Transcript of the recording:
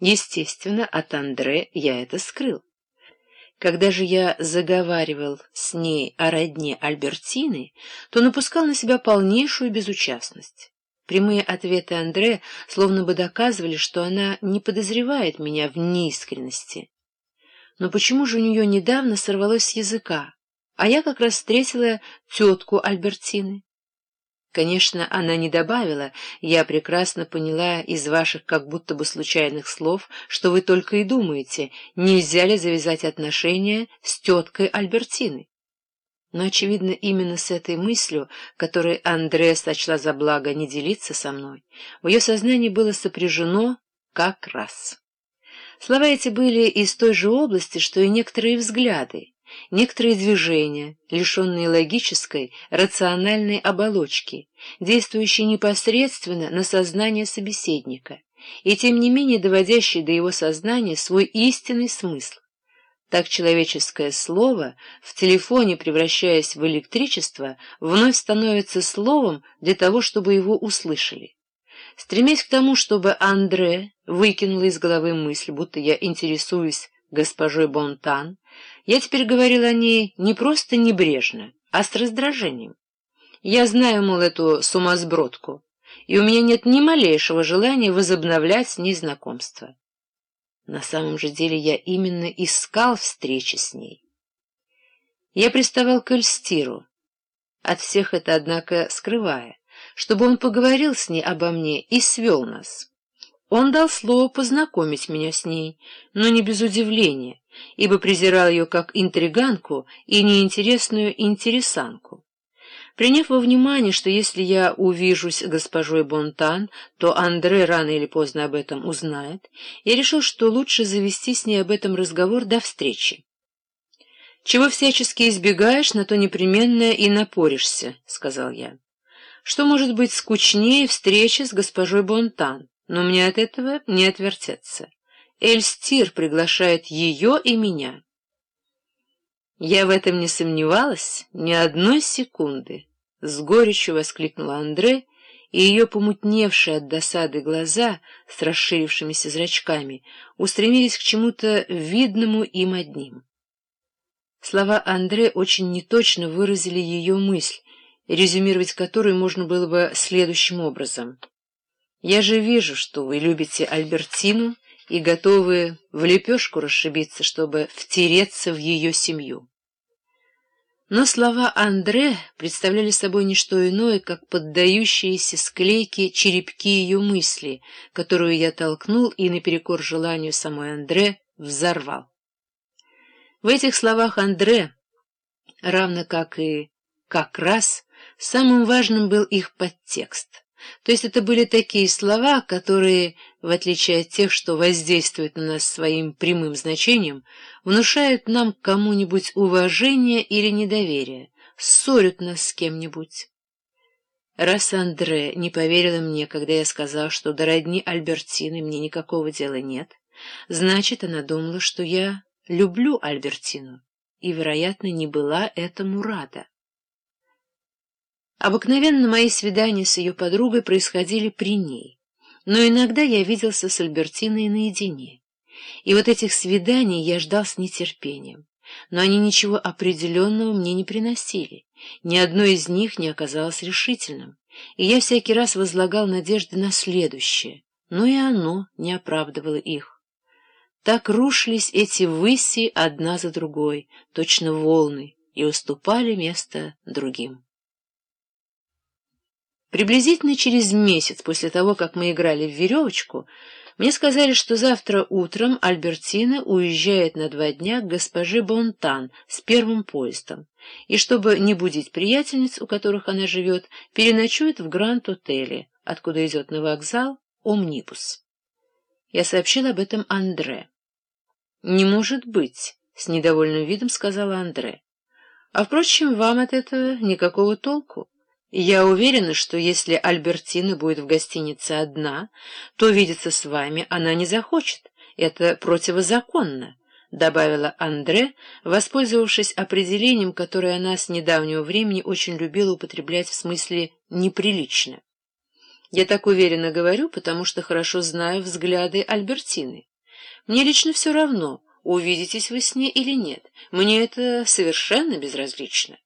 Естественно, от Андре я это скрыл. Когда же я заговаривал с ней о родне Альбертины, то напускал на себя полнейшую безучастность. Прямые ответы Андре словно бы доказывали, что она не подозревает меня в неискренности. Но почему же у нее недавно сорвалось с языка, а я как раз встретила тетку Альбертины? Конечно, она не добавила, я прекрасно поняла из ваших как будто бы случайных слов, что вы только и думаете, нельзя ли завязать отношения с теткой Альбертины. Но, очевидно, именно с этой мыслью, которой Андре сочла за благо не делиться со мной, в ее сознании было сопряжено как раз. Слова эти были из той же области, что и некоторые взгляды, Некоторые движения, лишенные логической, рациональной оболочки, действующие непосредственно на сознание собеседника, и тем не менее доводящие до его сознания свой истинный смысл. Так человеческое слово, в телефоне превращаясь в электричество, вновь становится словом для того, чтобы его услышали. Стремясь к тому, чтобы Андре выкинула из головы мысль, будто я интересуюсь госпожой Бонтан, я теперь говорил о ней не просто небрежно, а с раздражением. Я знаю, мол, эту сумасбродку, и у меня нет ни малейшего желания возобновлять с ней знакомство. На самом же деле я именно искал встречи с ней. Я приставал к Эльстиру, от всех это, однако, скрывая, чтобы он поговорил с ней обо мне и свел нас. Он дал слово познакомить меня с ней, но не без удивления, ибо презирал ее как интриганку и неинтересную интересанку. Приняв во внимание, что если я увижусь с госпожой Бонтан, то Андре рано или поздно об этом узнает, я решил, что лучше завести с ней об этом разговор до встречи. «Чего всячески избегаешь, на то непременно и напоришься», — сказал я. «Что может быть скучнее встречи с госпожой Бонтан?» Но мне от этого не отвертеться. Эльстир приглашает ее и меня. Я в этом не сомневалась ни одной секунды. С горечью воскликнула Андре, и ее помутневшие от досады глаза с расширившимися зрачками устремились к чему-то видному им одним. Слова Андре очень неточно выразили ее мысль, резюмировать которую можно было бы следующим образом — я же вижу, что вы любите Альбертину и готовы в лепешку расшибиться, чтобы втереться в ее семью. Но слова Андре представляли собой не что иное, как поддающиеся склейке черепки ее мысли, которую я толкнул и, наперекор желанию самой Андре, взорвал. В этих словах Андре, равно как и «как раз», самым важным был их подтекст — то есть это были такие слова, которые, в отличие от тех, что воздействуют на нас своим прямым значением, внушают нам кому-нибудь уважение или недоверие, ссорят нас с кем-нибудь. Раз Андре не поверила мне, когда я сказал, что до родни Альбертины мне никакого дела нет, значит, она думала, что я люблю Альбертину, и, вероятно, не была этому рада. Обыкновенно мои свидания с ее подругой происходили при ней, но иногда я виделся с Альбертиной наедине. И вот этих свиданий я ждал с нетерпением, но они ничего определенного мне не приносили, ни одно из них не оказалось решительным, и я всякий раз возлагал надежды на следующее, но и оно не оправдывало их. Так рушились эти выси одна за другой, точно волны, и уступали место другим. Приблизительно через месяц после того, как мы играли в веревочку, мне сказали, что завтра утром Альбертина уезжает на два дня к госпоже Бонтан с первым поездом, и чтобы не будить приятельниц, у которых она живет, переночует в Гранд-отеле, откуда идет на вокзал Омнибус. Я сообщил об этом Андре. «Не может быть», — с недовольным видом сказала Андре. «А, впрочем, вам от этого никакого толку». Я уверена, что если Альбертина будет в гостинице одна, то видеться с вами она не захочет. Это противозаконно, — добавила Андре, воспользовавшись определением, которое она с недавнего времени очень любила употреблять в смысле «неприлично». Я так уверенно говорю, потому что хорошо знаю взгляды Альбертины. Мне лично все равно, увидитесь вы с ней или нет. Мне это совершенно безразлично.